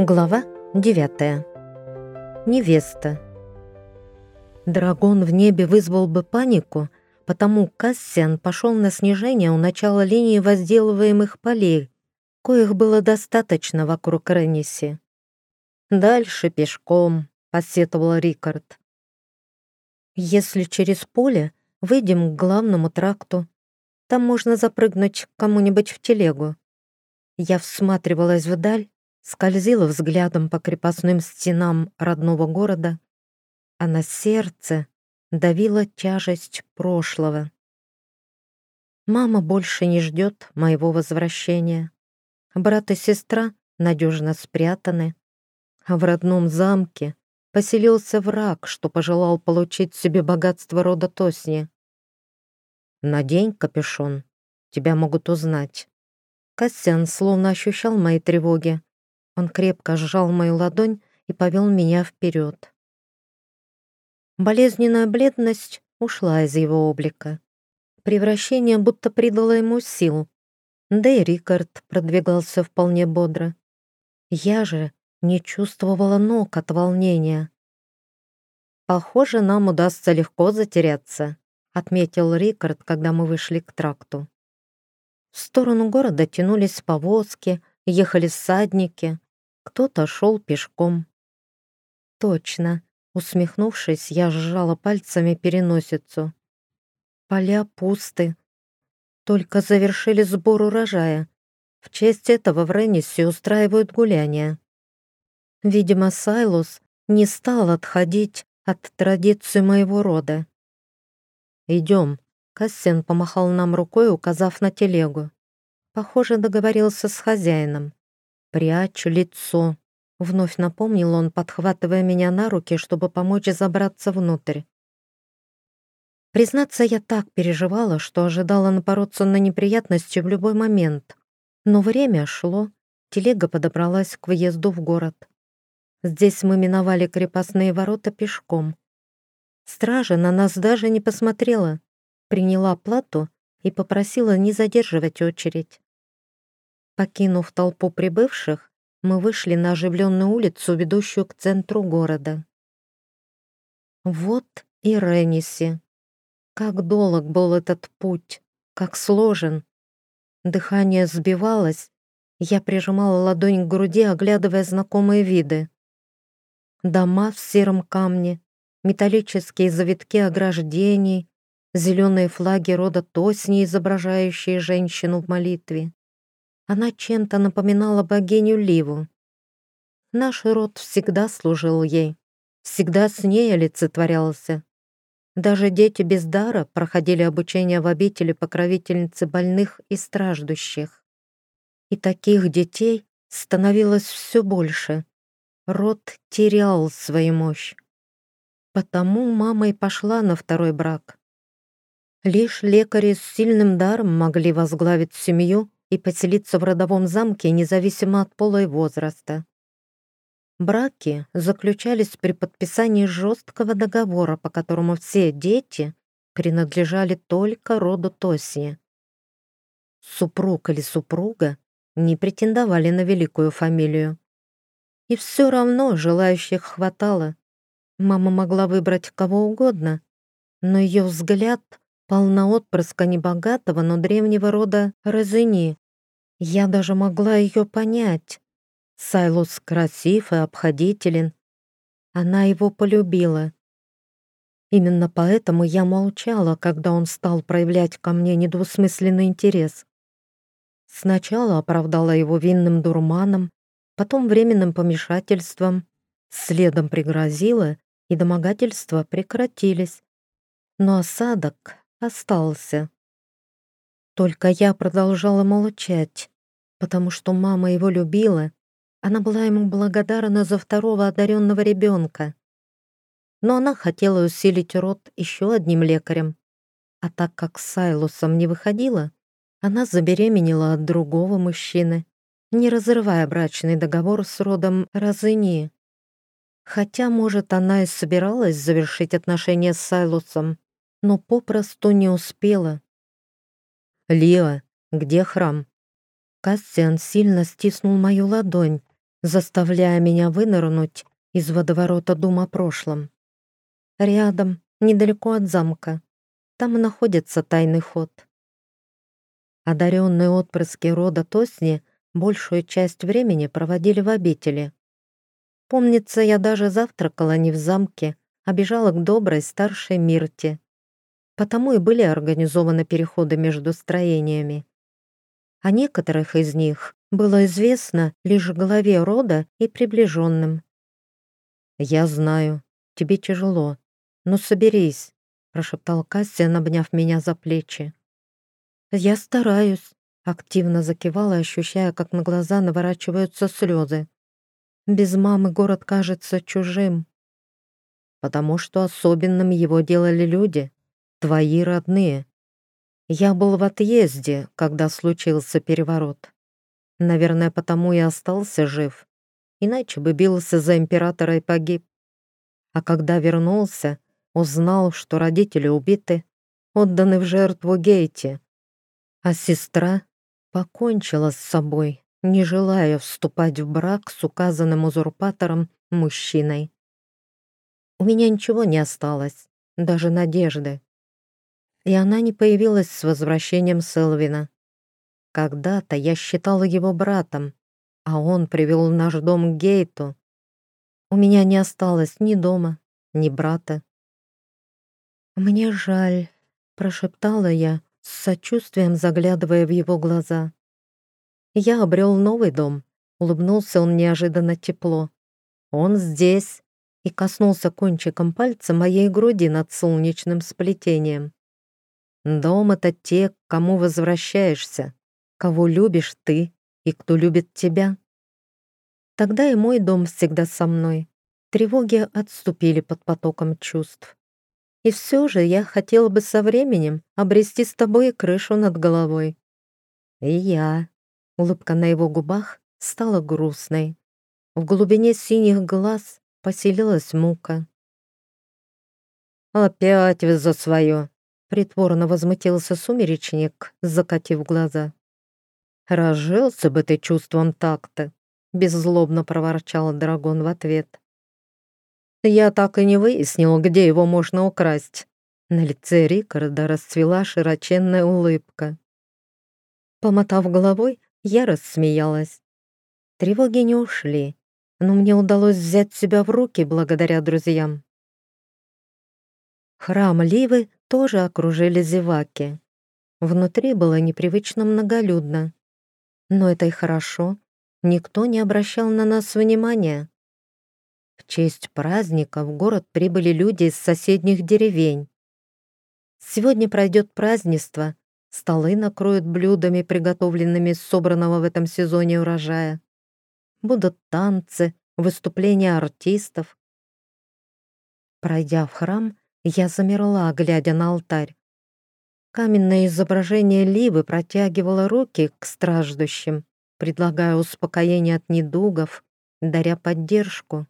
Глава 9. Невеста. Дракон в небе вызвал бы панику, потому Кассиан пошел на снижение у начала линии возделываемых полей, коих было достаточно вокруг Ренниси. «Дальше пешком», — посетовал Рикард. «Если через поле, выйдем к главному тракту. Там можно запрыгнуть кому-нибудь в телегу». Я всматривалась вдаль, скользила взглядом по крепостным стенам родного города, а на сердце давила тяжесть прошлого. Мама больше не ждет моего возвращения. Брат и сестра надежно спрятаны, а в родном замке поселился враг, что пожелал получить себе богатство рода Тосни. «Надень капюшон, тебя могут узнать». Кассиан словно ощущал мои тревоги, он крепко сжал мою ладонь и повел меня вперед. Болезненная бледность ушла из его облика. Превращение будто придало ему сил. Да и Рикард продвигался вполне бодро. Я же не чувствовала ног от волнения. «Похоже, нам удастся легко затеряться», — отметил Рикард, когда мы вышли к тракту. В сторону города тянулись повозки, ехали всадники, кто-то шел пешком. Точно. Усмехнувшись, я сжала пальцами переносицу. Поля пусты. Только завершили сбор урожая. В честь этого в Реннисе устраивают гуляния. Видимо, Сайлус не стал отходить от традиции моего рода. «Идем», — Кассен помахал нам рукой, указав на телегу. Похоже, договорился с хозяином. «Прячь лицо», — вновь напомнил он, подхватывая меня на руки, чтобы помочь забраться внутрь. Признаться, я так переживала, что ожидала напороться на неприятности в любой момент. Но время шло, телега подобралась к въезду в город. Здесь мы миновали крепостные ворота пешком. Стража на нас даже не посмотрела, приняла плату и попросила не задерживать очередь. Покинув толпу прибывших, мы вышли на оживленную улицу, ведущую к центру города. Вот и Ренниси. Как долг был этот путь, как сложен. Дыхание сбивалось, я прижимала ладонь к груди, оглядывая знакомые виды. Дома в сером камне, металлические завитки ограждений, зеленые флаги рода Тосни, изображающие женщину в молитве. Она чем-то напоминала богиню Ливу. Наш род всегда служил ей, всегда с ней олицетворялся. Даже дети без дара проходили обучение в обители покровительницы больных и страждущих. И таких детей становилось все больше. Род терял свою мощь. Потому мама и пошла на второй брак. Лишь лекари с сильным даром могли возглавить семью и поселиться в родовом замке независимо от пола и возраста. Браки заключались при подписании жесткого договора, по которому все дети принадлежали только роду Тоси. Супруг или супруга не претендовали на великую фамилию. И все равно желающих хватало. Мама могла выбрать кого угодно, но ее взгляд полна отпрыска небогатого, но древнего рода Розыни. Я даже могла ее понять. Сайлус красив и обходителен. Она его полюбила. Именно поэтому я молчала, когда он стал проявлять ко мне недвусмысленный интерес. Сначала оправдала его винным дурманом, потом временным помешательством, следом пригрозила, и домогательства прекратились. Но осадок остался. Только я продолжала молчать, потому что мама его любила, она была ему благодарна за второго одаренного ребенка. Но она хотела усилить род еще одним лекарем. А так как с Сайлусом не выходила, она забеременела от другого мужчины, не разрывая брачный договор с родом Розыни. Хотя, может, она и собиралась завершить отношения с Сайлусом, но попросту не успела. «Лиа, где храм?» Кассиан сильно стиснул мою ладонь, заставляя меня вынырнуть из водоворота дум о прошлом. Рядом, недалеко от замка, там находится тайный ход. Одаренные отпрыски рода Тосни большую часть времени проводили в обители. Помнится, я даже завтракала не в замке, а бежала к доброй старшей Мирте. Потому и были организованы переходы между строениями. О некоторых из них было известно лишь главе рода и приближенным. «Я знаю, тебе тяжело, но соберись», — прошептал Кассиан, обняв меня за плечи. «Я стараюсь», — активно закивала, ощущая, как на глаза наворачиваются слезы. «Без мамы город кажется чужим». «Потому что особенным его делали люди, твои родные. Я был в отъезде, когда случился переворот. Наверное, потому и остался жив. Иначе бы бился за императора и погиб. А когда вернулся, узнал, что родители убиты, отданы в жертву Гейте, а сестра покончила с собой, не желая вступать в брак с указанным узурпатором мужчиной. У меня ничего не осталось, даже надежды. И она не появилась с возвращением Селвина. Когда-то я считала его братом, а он привел наш дом к Гейту. У меня не осталось ни дома, ни брата. «Мне жаль», — прошептала я, с сочувствием заглядывая в его глаза. Я обрел новый дом. Улыбнулся он неожиданно тепло. Он здесь. И коснулся кончиком пальца моей груди над солнечным сплетением. Дом — это те, к кому возвращаешься, кого любишь ты и кто любит тебя. Тогда и мой дом всегда со мной. Тревоги отступили под потоком чувств. И все же я хотела бы со временем обрести с тобой крышу над головой. И я. Улыбка на его губах стала грустной. В глубине синих глаз поселилась мука. «Опять вы за свое!» — притворно возмутился сумеречник, закатив глаза. «Разжился бы ты чувством такта!» — беззлобно проворчал Драгон в ответ. Я так и не выяснил, где его можно украсть. На лице Рикарда расцвела широченная улыбка. Помотав головой, я рассмеялась. Тревоги не ушли, но мне удалось взять себя в руки благодаря друзьям. Храм Ливы тоже окружили зеваки. Внутри было непривычно многолюдно. Но это и хорошо. Никто не обращал на нас внимания. В честь праздника в город прибыли люди из соседних деревень. Сегодня пройдет празднество, столы накроют блюдами, приготовленными из собранного в этом сезоне урожая. Будут танцы, выступления артистов. Пройдя в храм, я замерла, глядя на алтарь. Каменное изображение Ливы протягивало руки к страждущим, предлагая успокоение от недугов, даря поддержку.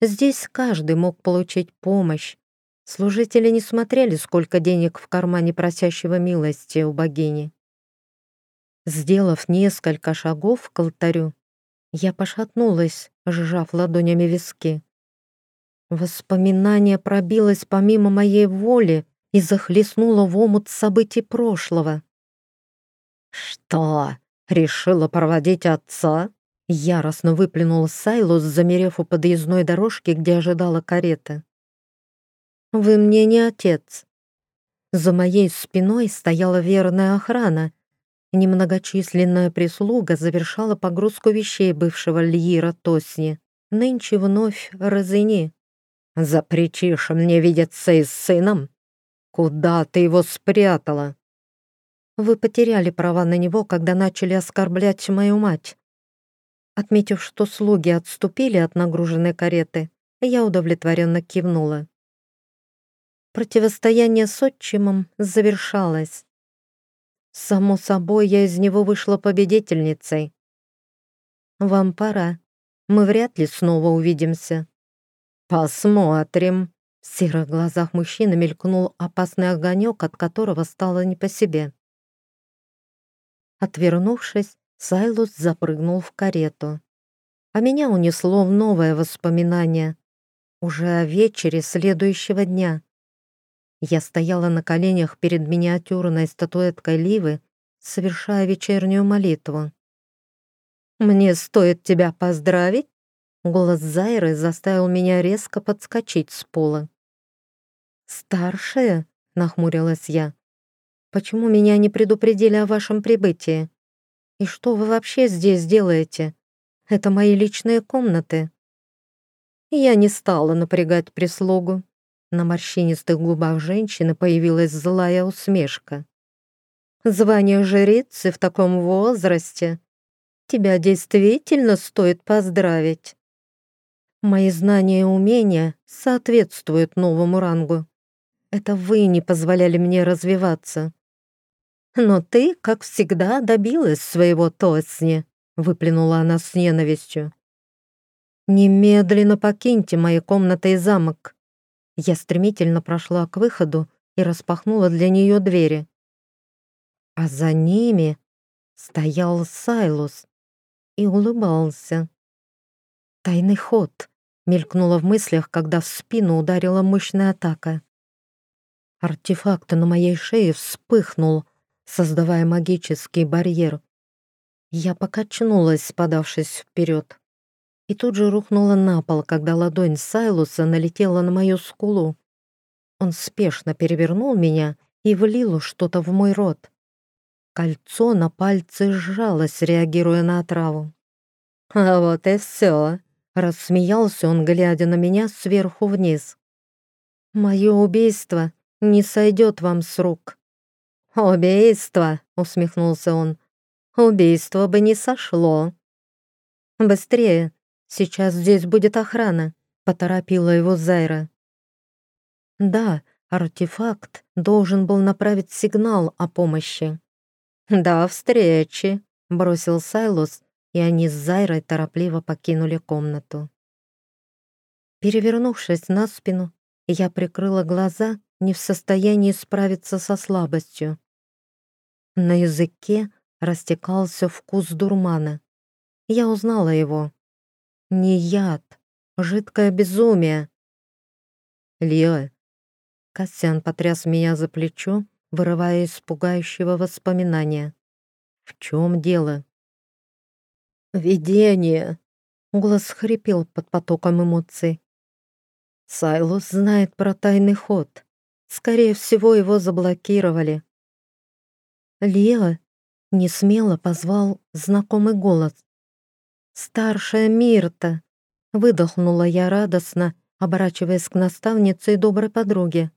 Здесь каждый мог получить помощь. Служители не смотрели, сколько денег в кармане просящего милости у богини. Сделав несколько шагов к алтарю, я пошатнулась, сжав ладонями виски. Воспоминание пробилось помимо моей воли и захлестнуло в омут событий прошлого. «Что, решила проводить отца?» Яростно выплюнул Сайлус, замерев у подъездной дорожки, где ожидала карета. «Вы мне не отец». За моей спиной стояла верная охрана. Немногочисленная прислуга завершала погрузку вещей бывшего Льира Тосни. Нынче вновь разыни. «Запретишь мне видеться и с сыном? Куда ты его спрятала?» «Вы потеряли права на него, когда начали оскорблять мою мать. Отметив, что слуги отступили от нагруженной кареты, я удовлетворенно кивнула. Противостояние с отчимом завершалось. Само собой, я из него вышла победительницей. «Вам пора. Мы вряд ли снова увидимся». «Посмотрим». В серых глазах мужчины мелькнул опасный огонек, от которого стало не по себе. Отвернувшись, Сайлус запрыгнул в карету. а меня унесло в новое воспоминание. Уже о вечере следующего дня. Я стояла на коленях перед миниатюрной статуэткой Ливы, совершая вечернюю молитву. «Мне стоит тебя поздравить?» Голос Зайры заставил меня резко подскочить с пола. «Старшая?» — нахмурилась я. «Почему меня не предупредили о вашем прибытии? И что вы вообще здесь делаете? Это мои личные комнаты». Я не стала напрягать прислугу. На морщинистых губах женщины появилась злая усмешка. «Звание жрицы в таком возрасте Тебя действительно стоит поздравить. Мои знания и умения соответствуют новому рангу. Это вы не позволяли мне развиваться. Но ты, как всегда, добилась своего Тосни, выплюнула она с ненавистью. «Немедленно покиньте мои комнаты и замок». Я стремительно прошла к выходу и распахнула для нее двери. А за ними стоял Сайлус и улыбался. «Тайный ход», — мелькнуло в мыслях, когда в спину ударила мощная атака. Артефакт на моей шее вспыхнул, создавая магический барьер. Я покачнулась, подавшись вперед, и тут же рухнула на пол, когда ладонь Сайлуса налетела на мою скулу. Он спешно перевернул меня и влил что-то в мой рот. Кольцо на пальце сжалось, реагируя на отраву. «А вот и все», — рассмеялся он, глядя на меня сверху вниз. «Мое убийство не сойдет вам с рук». «Убийство», — усмехнулся он, — «убийство бы не сошло». «Быстрее, сейчас здесь будет охрана», — поторопила его Зайра. «Да, артефакт должен был направить сигнал о помощи. «До встречи!» — бросил Сайлус, и они с Зайрой торопливо покинули комнату. Перевернувшись на спину, я прикрыла глаза, не в состоянии справиться со слабостью. На языке растекался вкус дурмана. Я узнала его. Не яд, жидкое безумие. Лео. Костян потряс меня за плечо, вырывая из пугающего воспоминания. «В чем дело?» «Видение!» — голос хрипел под потоком эмоций. «Сайлус знает про тайный ход. Скорее всего, его заблокировали». Лео несмело позвал знакомый голос. «Старшая Мирта!» — выдохнула я радостно, оборачиваясь к наставнице и доброй подруге.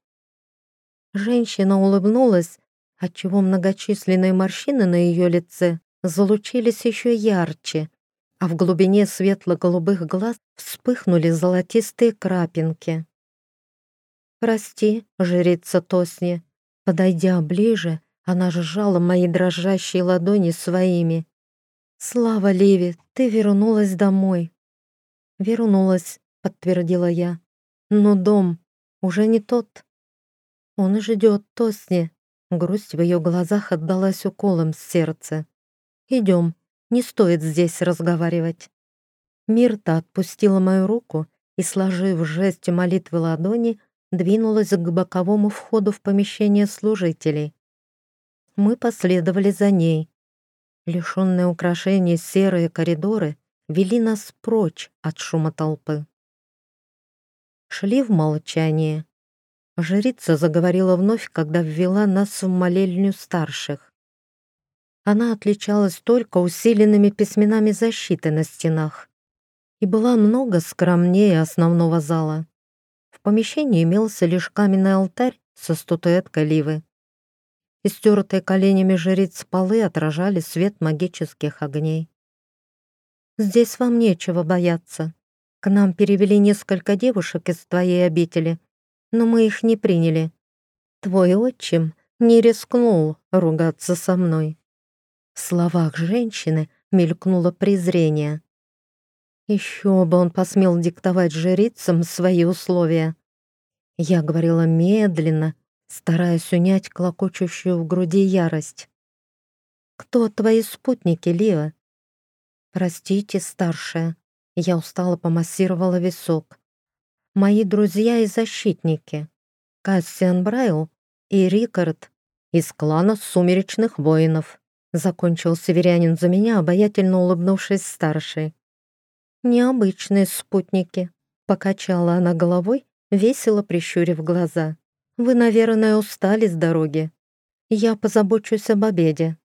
Женщина улыбнулась, отчего многочисленные морщины на ее лице залучились еще ярче, а в глубине светло-голубых глаз вспыхнули золотистые крапинки. «Прости, жрица Тосни», подойдя ближе, она сжала мои дрожащие ладони своими. «Слава Леви, ты вернулась домой». «Вернулась», — подтвердила я. «Но дом уже не тот». Он ждет Тосни. Грусть в ее глазах отдалась уколом с сердца. Идем, не стоит здесь разговаривать. Мирта отпустила мою руку и, сложив жесть молитвы ладони, двинулась к боковому входу в помещение служителей. Мы последовали за ней. Лишенные украшений серые коридоры вели нас прочь от шума толпы. Шли в молчании. Жрица заговорила вновь, когда ввела нас в молельню старших. Она отличалась только усиленными письменами защиты на стенах и была много скромнее основного зала. В помещении имелся лишь каменный алтарь со статуэткой Ливы. Истертые коленями жриц полы отражали свет магических огней. «Здесь вам нечего бояться. К нам перевели несколько девушек из твоей обители, но мы их не приняли. Твой отчим не рискнул ругаться со мной. В словах женщины мелькнуло презрение. Еще бы он посмел диктовать жрицам свои условия. Я говорила медленно, стараясь унять клокочущую в груди ярость. «Кто твои спутники, Лиа?» «Простите, старшая, Я устало помассировала висок. Мои друзья и защитники. Кассиан Брайл и Рикард из клана Сумеречных Воинов. Закончил северянин за меня, обаятельно улыбнувшись старшей. «Необычные спутники», — покачала она головой, весело прищурив глаза. «Вы, наверное, устали с дороги. Я позабочусь об обеде».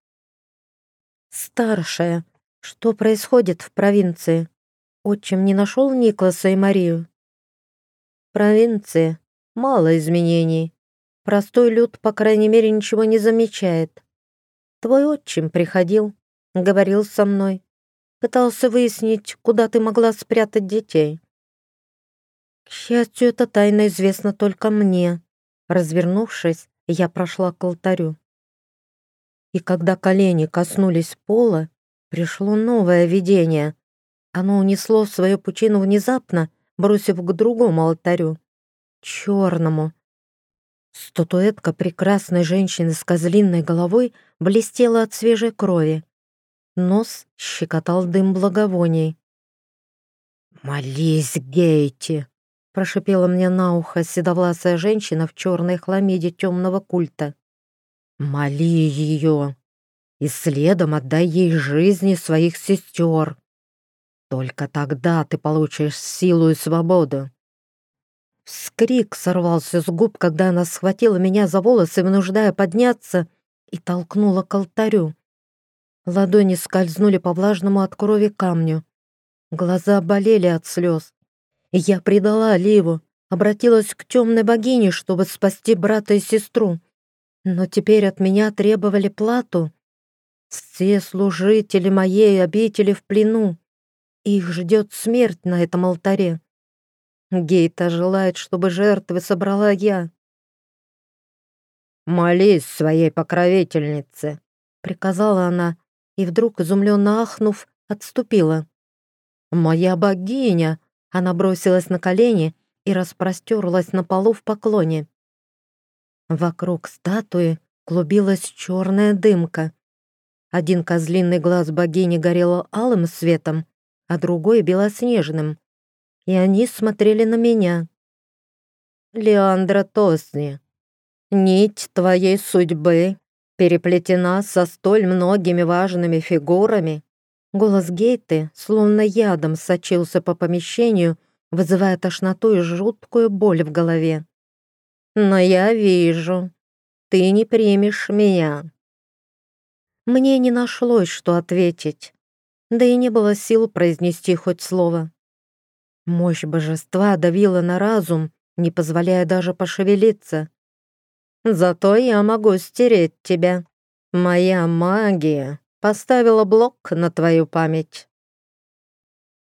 «Старшая, что происходит в провинции? Отчим не нашел Никласа и Марию?» «Провинции. Мало изменений. Простой люд, по крайней мере, ничего не замечает. Твой отчим приходил, говорил со мной, Пытался выяснить, куда ты могла спрятать детей. К счастью, эта тайна известна только мне. Развернувшись, я прошла к алтарю. И когда колени коснулись пола, пришло новое видение. Оно унесло свою пучину внезапно, бросив к другому алтарю, черному. Статуэтка прекрасной женщины с козлиной головой блестела от свежей крови. Нос щекотал дым благовоний. «Молись, Гейти!» — прошипела мне на ухо седовласая женщина в черной хламиде темного культа. «Моли ее, и следом отдай ей жизни своих сестер. Только тогда ты получишь силу и свободу». Вскрик сорвался с губ, когда она схватила меня за волосы, вынуждая подняться, и толкнула к алтарю. Ладони скользнули по влажному от крови камню. Глаза болели от слез. Я предала Ливу, обратилась к темной богине, чтобы спасти брата и сестру. Но теперь от меня требовали плату. Все служители моей обители в плену. Их ждет смерть на этом алтаре. Гейта желает, чтобы жертвы собрала я. «Молись своей покровительнице», — приказала она, и вдруг, изумленно ахнув, отступила. «Моя богиня!» Она бросилась на колени и распростерлась на полу в поклоне. Вокруг статуи клубилась черная дымка. Один козлиный глаз богини горел алым светом, а другой — белоснежным. И они смотрели на меня. «Леандра Тосни, нить твоей судьбы переплетена со столь многими важными фигурами. Голос Гейты словно ядом сочился по помещению, вызывая тошноту и жуткую боль в голове. «Но я вижу, ты не примешь меня». Мне не нашлось, что ответить, да и не было сил произнести хоть слово. Мощь божества давила на разум, не позволяя даже пошевелиться. Зато я могу стереть тебя. Моя магия поставила блок на твою память».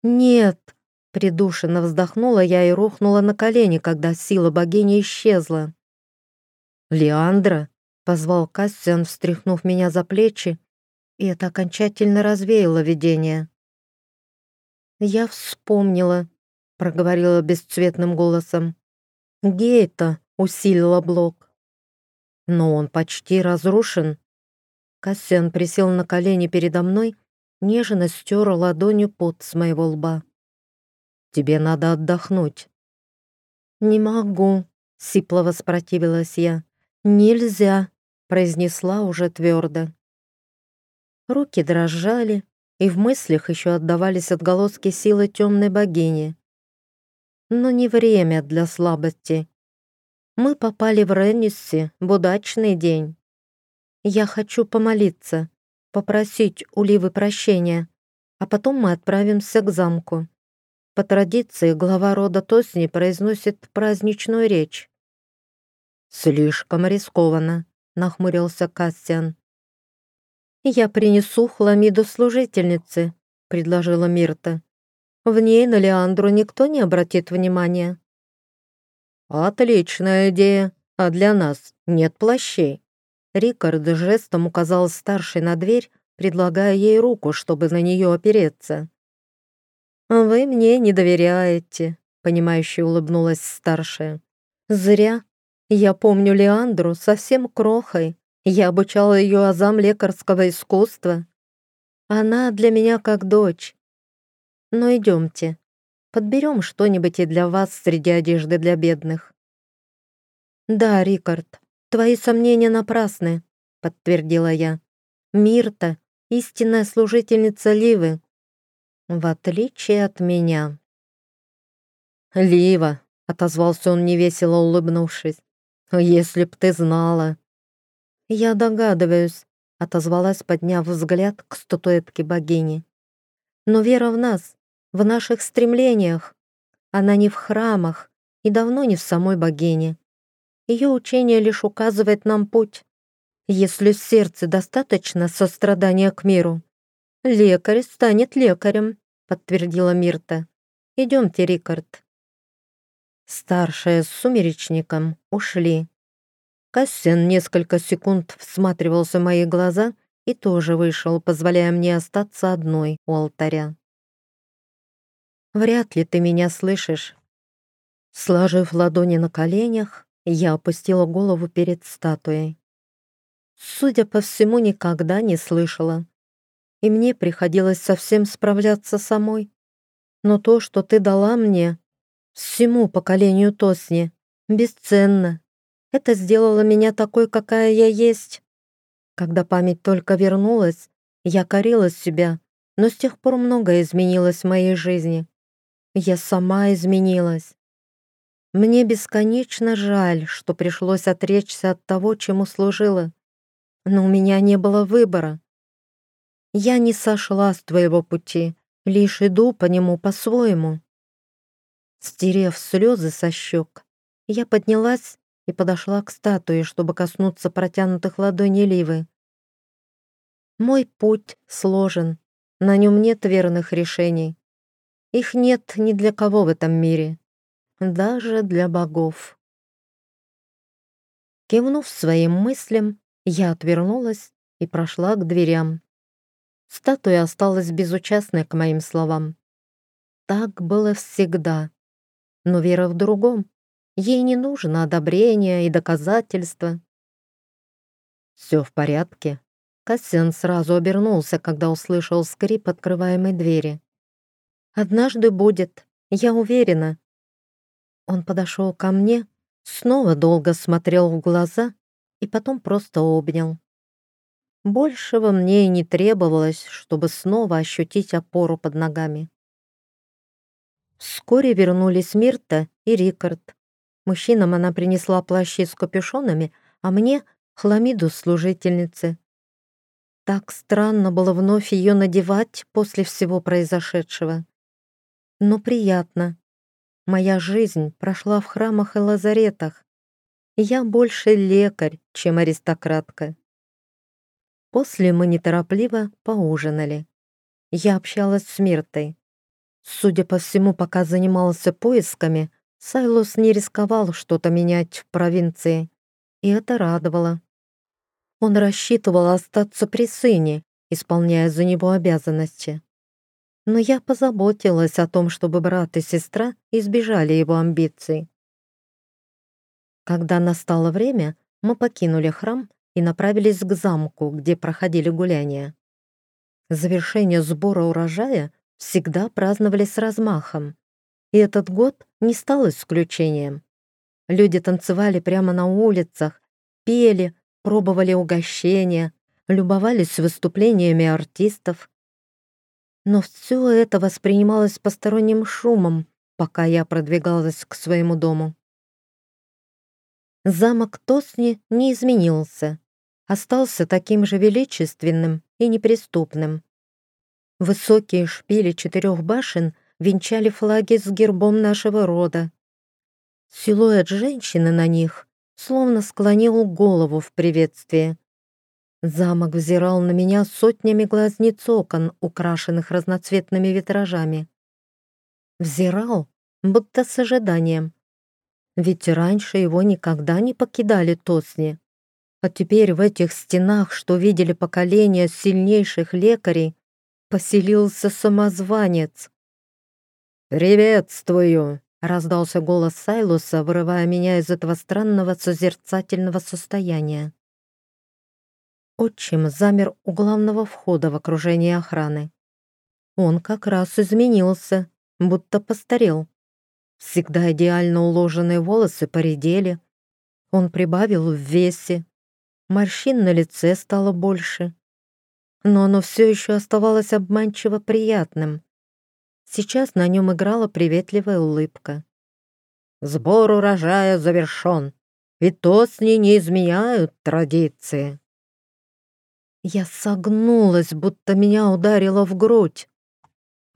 «Нет», — придушенно вздохнула я и рухнула на колени, когда сила богини исчезла. «Леандра», — позвал Кассиан, встряхнув меня за плечи, и это окончательно развеяло видение. «Я вспомнила», — проговорила бесцветным голосом. «Гейта усилила блок но он почти разрушен. Кассиан присел на колени передо мной, нежно стер ладонью пот с моего лба. «Тебе надо отдохнуть». «Не могу», — сипло воспротивилась я. «Нельзя», — произнесла уже твердо. Руки дрожали, и в мыслях еще отдавались отголоски силы темной богини. Но не время для слабости. Мы попали в Реннисси в удачный день. Я хочу помолиться, попросить у Ливы прощения, а потом мы отправимся к замку. По традиции глава рода Тосни произносит праздничную речь. «Слишком рискованно», — нахмурился Кассиан. «Я принесу хламиду служительницы», — предложила Мирта. «В ней на Леандру никто не обратит внимания». «Отличная идея. А для нас нет плащей». Рикард жестом указал старший на дверь, предлагая ей руку, чтобы на нее опереться. «Вы мне не доверяете», — понимающе улыбнулась старшая. «Зря. Я помню Леандру совсем крохой. Я обучала ее азам лекарского искусства. Она для меня как дочь. Но идемте. Подберем что-нибудь и для вас среди одежды для бедных». «Да, Рикард, твои сомнения напрасны», — подтвердила я. «Мирта — истинная служительница Ливы, в отличие от меня». «Лива», — отозвался он невесело улыбнувшись, «если б ты знала». «Я догадываюсь», — отозвалась, подняв взгляд к статуэтке богини. «Но вера в нас, в наших стремлениях. Она не в храмах и давно не в самой богине. Ее учение лишь указывает нам путь. Если в сердце достаточно сострадания к миру, лекарь станет лекарем», — подтвердила Мирта. «Идемте, Рикард». Старшая с сумеречником ушли. Кассиан несколько секунд всматривался в мои глаза и тоже вышел, позволяя мне остаться одной у алтаря. «Вряд ли ты меня слышишь». Сложив ладони на коленях, я опустила голову перед статуей. Судя по всему, никогда не слышала. И мне приходилось совсем справляться самой. Но то, что ты дала мне, всему поколению Тосни, бесценно. Это сделало меня такой, какая я есть. Когда память только вернулась, я корила себя, но с тех пор многое изменилось в моей жизни. Я сама изменилась. Мне бесконечно жаль, что пришлось отречься от того, чему служила. Но у меня не было выбора. Я не сошла с твоего пути, лишь иду по нему по-своему. Стерев слезы со щек, я поднялась и подошла к статуе, чтобы коснуться протянутых ладоней Ливы. Мой путь сложен, на нем нет верных решений. Их нет ни для кого в этом мире, даже для богов. Кивнув своим мыслям, я отвернулась и прошла к дверям. Статуя осталась безучастной к моим словам. Так было всегда но вера в другом. Ей не нужно одобрение и доказательства. «Все в порядке?» Кассиан сразу обернулся, когда услышал скрип открываемой двери. «Однажды будет, я уверена». Он подошел ко мне, снова долго смотрел в глаза и потом просто обнял. Большего мне и не требовалось, чтобы снова ощутить опору под ногами. Вскоре вернулись Мирта и Рикард. Мужчинам она принесла плащи с капюшонами, а мне — хламиду служительницы. Так странно было вновь ее надевать после всего произошедшего. Но приятно. Моя жизнь прошла в храмах и лазаретах. Я больше лекарь, чем аристократка. После мы неторопливо поужинали. Я общалась с Миртой. Судя по всему, пока занимался поисками, Сайлос не рисковал что-то менять в провинции, и это радовало. Он рассчитывал остаться при сыне, исполняя за него обязанности. Но я позаботилась о том, чтобы брат и сестра избежали его амбиций. Когда настало время, мы покинули храм и направились к замку, где проходили гуляния. Завершение сбора урожая всегда праздновали с размахом. И этот год не стал исключением. Люди танцевали прямо на улицах, пели, пробовали угощения, любовались выступлениями артистов. Но все это воспринималось посторонним шумом, пока я продвигалась к своему дому. Замок Тосни не изменился, остался таким же величественным и неприступным. Высокие шпили четырех башен венчали флаги с гербом нашего рода. Силуэт женщины на них словно склонил голову в приветствии. Замок взирал на меня сотнями глазниц окон, украшенных разноцветными витражами. Взирал, будто с ожиданием. Ведь раньше его никогда не покидали Тосни. А теперь в этих стенах, что видели поколения сильнейших лекарей, поселился самозванец. «Приветствую!» — раздался голос Сайлуса, вырывая меня из этого странного созерцательного состояния. Отчим замер у главного входа в окружении охраны. Он как раз изменился, будто постарел. Всегда идеально уложенные волосы поредели. Он прибавил в весе. Морщин на лице стало больше. Но оно все еще оставалось обманчиво приятным. Сейчас на нем играла приветливая улыбка. «Сбор урожая завершен, и тосни не изменяют традиции». Я согнулась, будто меня ударило в грудь.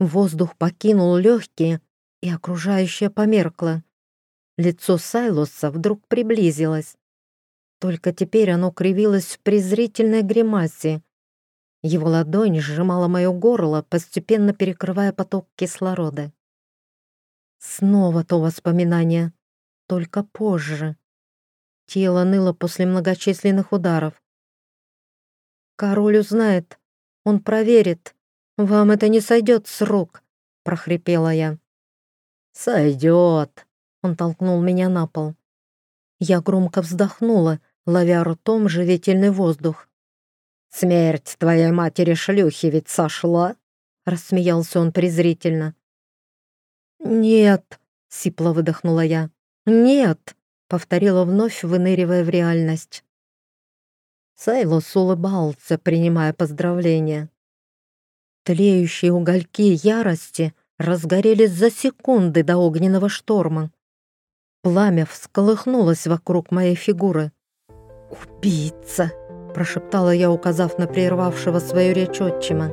Воздух покинул легкие, и окружающее померкло. Лицо Сайлоса вдруг приблизилось. Только теперь оно кривилось в презрительной гримасе. Его ладонь сжимала мое горло, постепенно перекрывая поток кислорода. Снова то воспоминание, только позже. Тело ныло после многочисленных ударов. «Король узнает, он проверит. Вам это не сойдет с рук», — прохрипела я. «Сойдет», — он толкнул меня на пол. Я громко вздохнула, ловя ртом живительный воздух. «Смерть твоей матери-шлюхи ведь сошла?» — рассмеялся он презрительно. «Нет», — сипло выдохнула я. «Нет», — повторила вновь, выныривая в реальность. Сайлос улыбался, принимая поздравления. Тлеющие угольки ярости разгорелись за секунды до огненного шторма. Пламя всколыхнулось вокруг моей фигуры. «Убийца!» – прошептала я, указав на прервавшего свою речь отчима.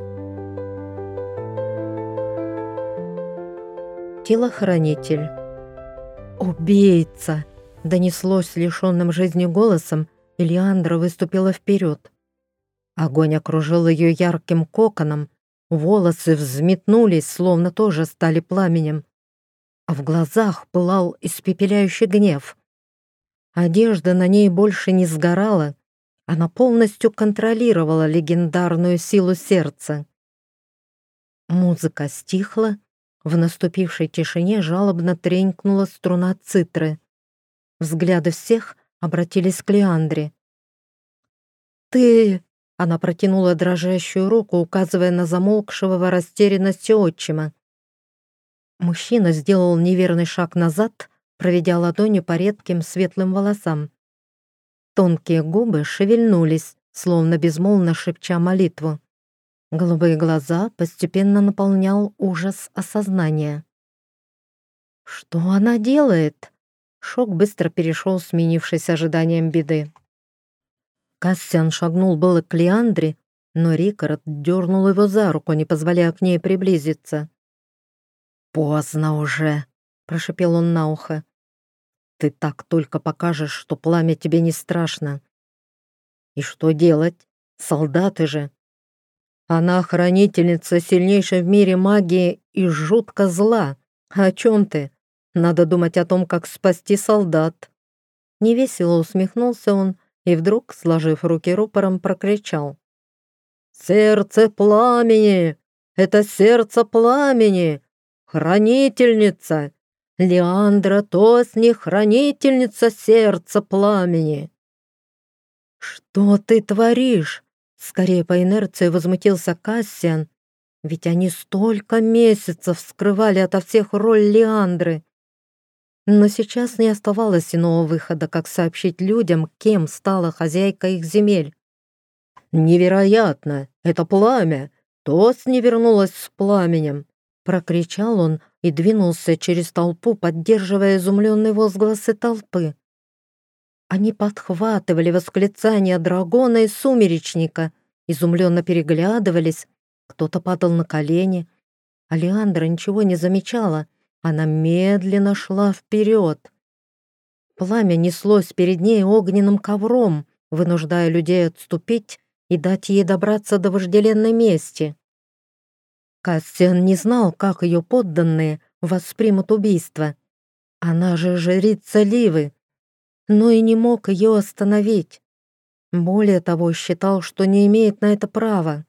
Телохранитель. «Убийца!» – донеслось лишенным жизни голосом, и Леандра выступила вперед. Огонь окружил ее ярким коконом, волосы взметнулись, словно тоже стали пламенем, а в глазах пылал испепеляющий гнев. Одежда на ней больше не сгорала, она полностью контролировала легендарную силу сердца. Музыка стихла, в наступившей тишине жалобно тренькнула струна цитры. Взгляды всех обратились к Леандре. «Ты...» — она протянула дрожащую руку, указывая на замолкшего в растерянности отчима. Мужчина сделал неверный шаг назад, проведя ладонью по редким светлым волосам. Тонкие губы шевельнулись, словно безмолвно шепча молитву. Голубые глаза постепенно наполнял ужас осознания. «Что она делает?» Шок быстро перешел, сменившись ожиданием беды. Кассиан шагнул было к Леандре, но Рикард дернул его за руку, не позволяя к ней приблизиться. «Поздно уже», — прошепел он на ухо. «Ты так только покажешь, что пламя тебе не страшно. И что делать? Солдаты же. Она хранительница сильнейшей в мире магии и жутко зла. О чем ты? Надо думать о том, как спасти солдат». Невесело усмехнулся он и вдруг, сложив руки рупором, прокричал. «Сердце пламени! Это сердце пламени! Хранительница! Леандра Тосни, хранительница сердца пламени!» «Что ты творишь?» Скорее по инерции возмутился Кассиан, ведь они столько месяцев скрывали ото всех роль Леандры. Но сейчас не оставалось иного выхода, как сообщить людям, кем стала хозяйка их земель. «Невероятно! Это пламя! Тос не вернулась с пламенем!» Прокричал он и двинулся через толпу, поддерживая изумленные возгласы толпы. Они подхватывали восклицания драгона и сумеречника, изумленно переглядывались, кто-то падал на колени. Алеандра ничего не замечала, она медленно шла вперед. Пламя неслось перед ней огненным ковром, вынуждая людей отступить и дать ей добраться до вожделенной мести. Кассиан не знал, как ее подданные воспримут убийство. Она же жрица Ливы, но и не мог ее остановить. Более того, считал, что не имеет на это права.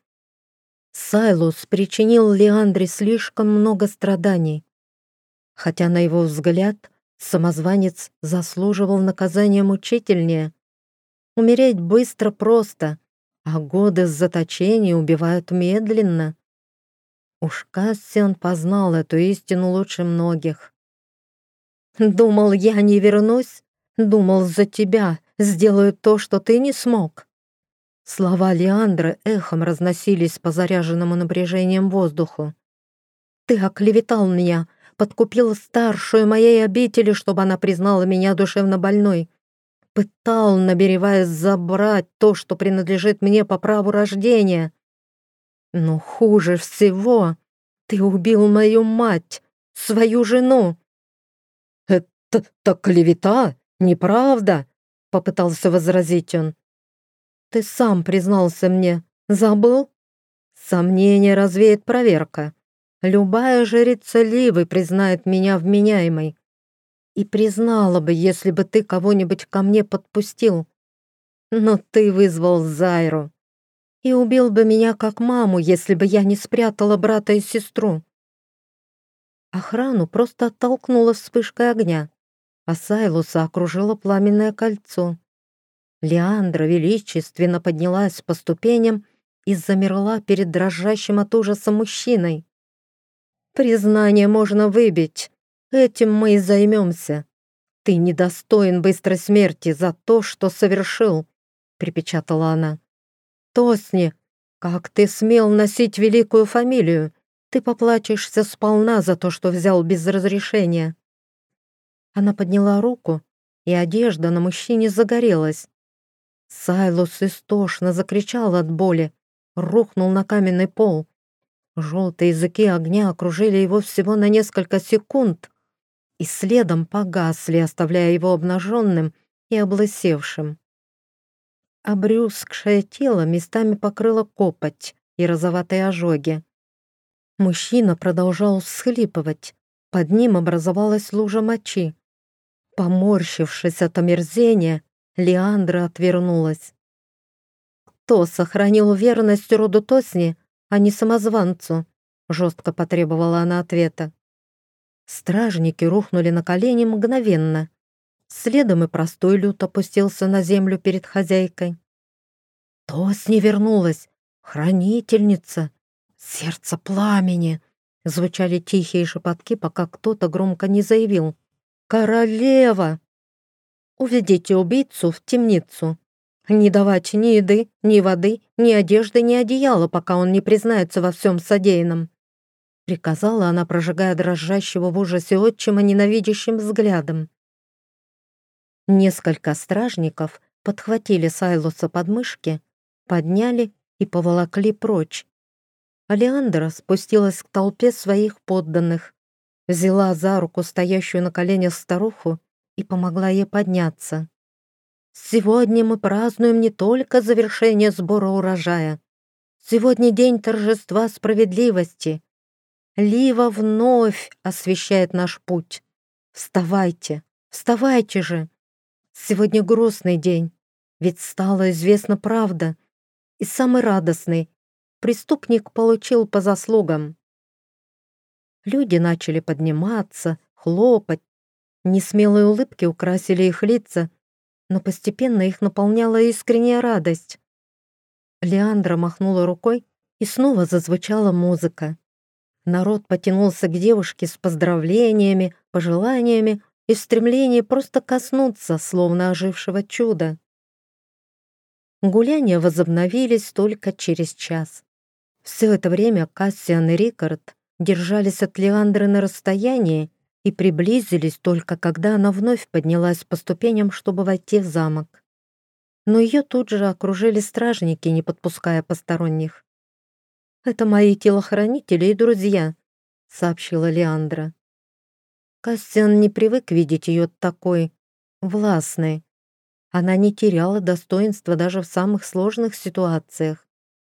Сайлус причинил Леандре слишком много страданий хотя, на его взгляд, самозванец заслуживал наказания мучительнее. Умереть быстро просто, а годы заточения убивают медленно. Уж Кассиан познал эту истину лучше многих. «Думал, я не вернусь? Думал, за тебя сделаю то, что ты не смог?» Слова Леандра эхом разносились по заряженному напряжением воздуху. «Ты оклеветал меня, подкупил старшую моей обители, чтобы она признала меня душевно больной. Пытал, набереваясь забрать то, что принадлежит мне по праву рождения. Но хуже всего, ты убил мою мать, свою жену». «Это клевета, неправда», — попытался возразить он. Ты сам признался мне. Забыл? Сомнение развеет проверка. Любая жрица Ливы признает меня вменяемой. И признала бы, если бы ты кого-нибудь ко мне подпустил. Но ты вызвал Зайру. И убил бы меня как маму, если бы я не спрятала брата и сестру. Охрану просто оттолкнула вспышкой огня, а Сайлуса окружило пламенное кольцо. Леандра величественно поднялась по ступеням и замерла перед дрожащим от ужаса мужчиной. «Признание можно выбить. Этим мы и займемся. Ты недостоин быстрой смерти за то, что совершил», — припечатала она. «Тосни, как ты смел носить великую фамилию? Ты поплачешься сполна за то, что взял без разрешения». Она подняла руку, и одежда на мужчине загорелась. Сайлус истошно закричал от боли, рухнул на каменный пол. Желтые языки огня окружили его всего на несколько секунд и следом погасли, оставляя его обнаженным и облысевшим. Обрюзгшее тело местами покрыло копоть и розоватые ожоги. Мужчина продолжал всхлипывать. Под ним образовалась лужа мочи. Поморщившись от омерзения, Леандра отвернулась. «Кто сохранил верность роду Тосни, а не самозванцу?» Жестко потребовала она ответа. Стражники рухнули на колени мгновенно. Следом и простой люд опустился на землю перед хозяйкой. «Тосни вернулась! Хранительница! Сердце пламени!» Звучали тихие шепотки, пока кто-то громко не заявил. «Королева!» Уведите убийцу в темницу. Не давать ни еды, ни воды, ни одежды, ни одеяла, пока он не признается во всем содеянном. Приказала она, прожигая дрожащего в ужасе отчима ненавидящим взглядом. Несколько стражников подхватили Сайлуса под мышки, подняли и поволокли прочь. Алеандра спустилась к толпе своих подданных, взяла за руку стоящую на коленях старуху и помогла ей подняться. Сегодня мы празднуем не только завершение сбора урожая. Сегодня день торжества справедливости. Лива вновь освещает наш путь. Вставайте, вставайте же. Сегодня грустный день, ведь стала известна правда. И самый радостный. Преступник получил по заслугам. Люди начали подниматься, хлопать, Несмелые улыбки украсили их лица, но постепенно их наполняла искренняя радость. Леандра махнула рукой, и снова зазвучала музыка. Народ потянулся к девушке с поздравлениями, пожеланиями и в стремлении просто коснуться, словно ожившего чуда. Гуляния возобновились только через час. Все это время Кассиан и Рикард держались от Леандры на расстоянии и приблизились только когда она вновь поднялась по ступеням, чтобы войти в замок. Но ее тут же окружили стражники, не подпуская посторонних. «Это мои телохранители и друзья», — сообщила Леандра. Кассиан не привык видеть ее такой властной. Она не теряла достоинства даже в самых сложных ситуациях.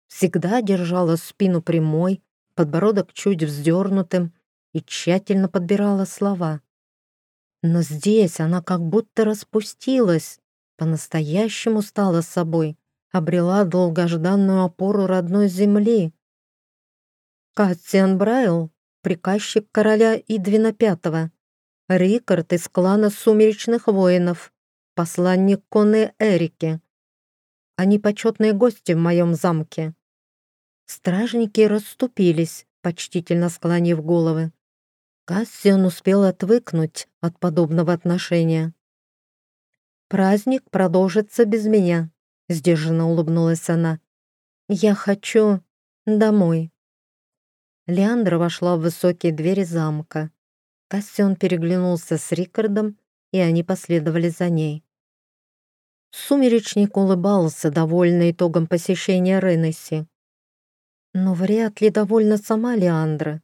Всегда держала спину прямой, подбородок чуть вздернутым, и тщательно подбирала слова. Но здесь она как будто распустилась, по-настоящему стала собой, обрела долгожданную опору родной земли. Кассиан Брайл, приказчик короля Идвина V, Рикард из клана Сумеречных Воинов, посланник Коны Эрики. Они почетные гости в моем замке. Стражники расступились, почтительно склонив головы. Кассиан успел отвыкнуть от подобного отношения. «Праздник продолжится без меня», — сдержанно улыбнулась она. «Я хочу домой». Леандра вошла в высокие двери замка. Кассион переглянулся с Рикардом, и они последовали за ней. Сумеречник улыбался, довольный итогом посещения Ренесси. Но вряд ли довольна сама Леандра.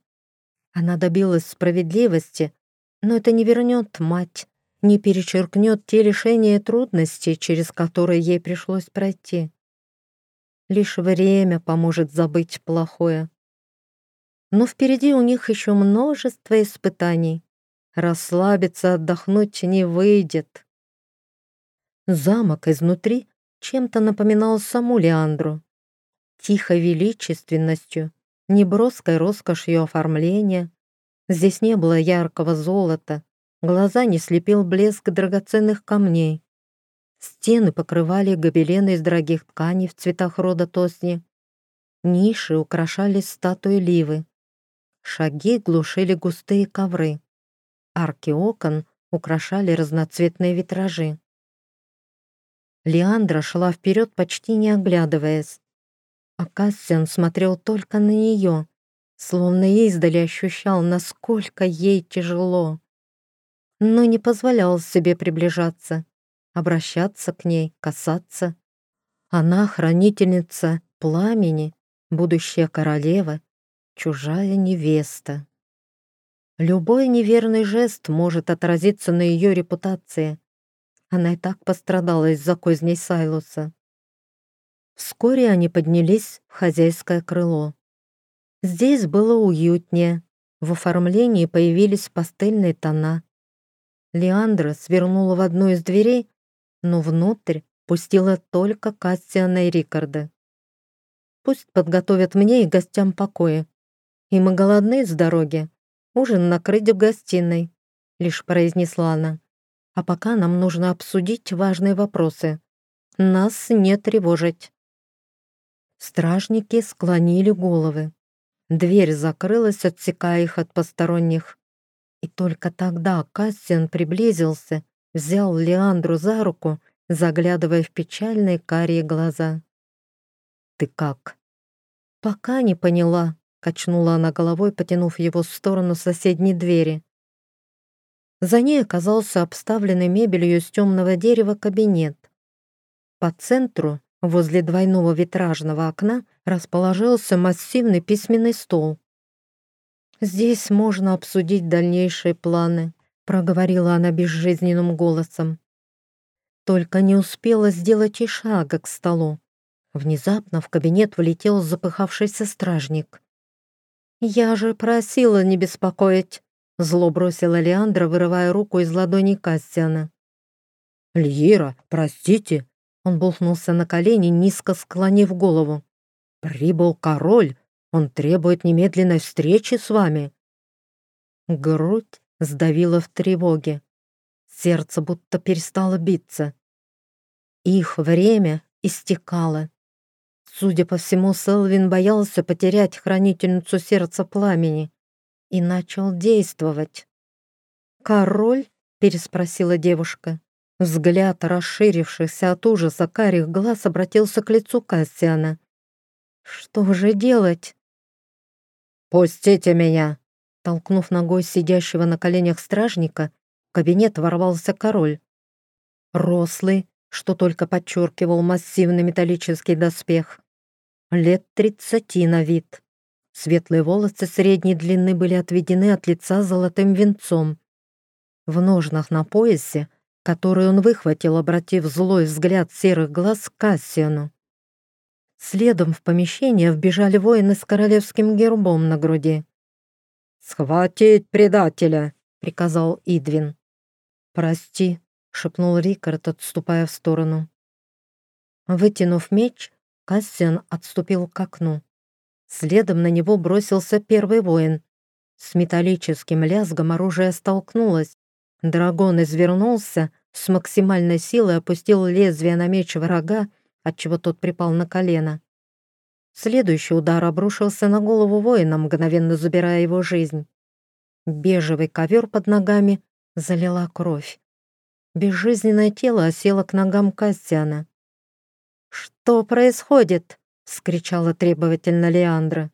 Она добилась справедливости, но это не вернет мать, не перечеркнет те лишения и трудности, через которые ей пришлось пройти. Лишь время поможет забыть плохое. Но впереди у них еще множество испытаний. Расслабиться, отдохнуть не выйдет. Замок изнутри чем-то напоминал саму Леандру. Тихой величественностью, неброской роскошью оформления. Здесь не было яркого золота, глаза не слепил блеск драгоценных камней. Стены покрывали гобелены из дорогих тканей в цветах рода Тосни. Ниши украшали статуи ливы. Шаги глушили густые ковры. Арки окон украшали разноцветные витражи. Леандра шла вперед, почти не оглядываясь. А Кассиан смотрел только на нее, словно издали ощущал, насколько ей тяжело. Но не позволял себе приближаться, обращаться к ней, касаться. Она хранительница пламени, будущая королева, чужая невеста. Любой неверный жест может отразиться на ее репутации. Она и так пострадала из-за козней Сайлуса. Вскоре они поднялись в хозяйское крыло. Здесь было уютнее. В оформлении появились пастельные тона. Леандра свернула в одну из дверей, но внутрь пустила только Кассиана и Рикарда. «Пусть подготовят мне и гостям покои. И мы голодны с дороги. Ужин накрыть в гостиной», — лишь произнесла она. «А пока нам нужно обсудить важные вопросы. Нас не тревожить». Стражники склонили головы. Дверь закрылась, отсекая их от посторонних. И только тогда Кассиан приблизился, взял Леандру за руку, заглядывая в печальные карие глаза. «Ты как?» «Пока не поняла», — качнула она головой, потянув его в сторону соседней двери. За ней оказался обставленный мебелью из темного дерева кабинет. По центру Возле двойного витражного окна расположился массивный письменный стол. «Здесь можно обсудить дальнейшие планы», — проговорила она безжизненным голосом. Только не успела сделать и шага к столу. Внезапно в кабинет влетел запыхавшийся стражник. «Я же просила не беспокоить», — зло бросила Леандра, вырывая руку из ладони Кассиана. «Льера, простите», он булхнулся на колени, низко склонив голову. «Прибыл король. Он требует немедленной встречи с вами». Грудь сдавила в тревоге. Сердце будто перестало биться. Их время истекало. Судя по всему, Селвин боялся потерять хранительницу сердца пламени и начал действовать. «Король?» — переспросила девушка. Взгляд, расширившийся от ужаса карих глаз, обратился к лицу Кассиана. «Что же делать?» «Пустите меня!» Толкнув ногой сидящего на коленях стражника, в кабинет ворвался король. Рослый, что только подчеркивал массивный металлический доспех. Лет тридцати на вид. Светлые волосы средней длины были отведены от лица золотым венцом. В ножнах на поясе который он выхватил, обратив злой взгляд серых глаз к Кассиану. Следом в помещение вбежали воины с королевским гербом на груди. «Схватить предателя!» — приказал Идвин. «Прости», — шепнул Рикард, отступая в сторону. Вытянув меч, Кассиан отступил к окну. Следом на него бросился первый воин. С металлическим лязгом оружие столкнулось, Драгон извернулся, с максимальной силой опустил лезвие на меч врага, отчего тот припал на колено. Следующий удар обрушился на голову воина, мгновенно забирая его жизнь. Бежевый ковер под ногами залила кровь. Безжизненное тело осело к ногам Кассиана. «Что происходит?» — скричала требовательно Леандра.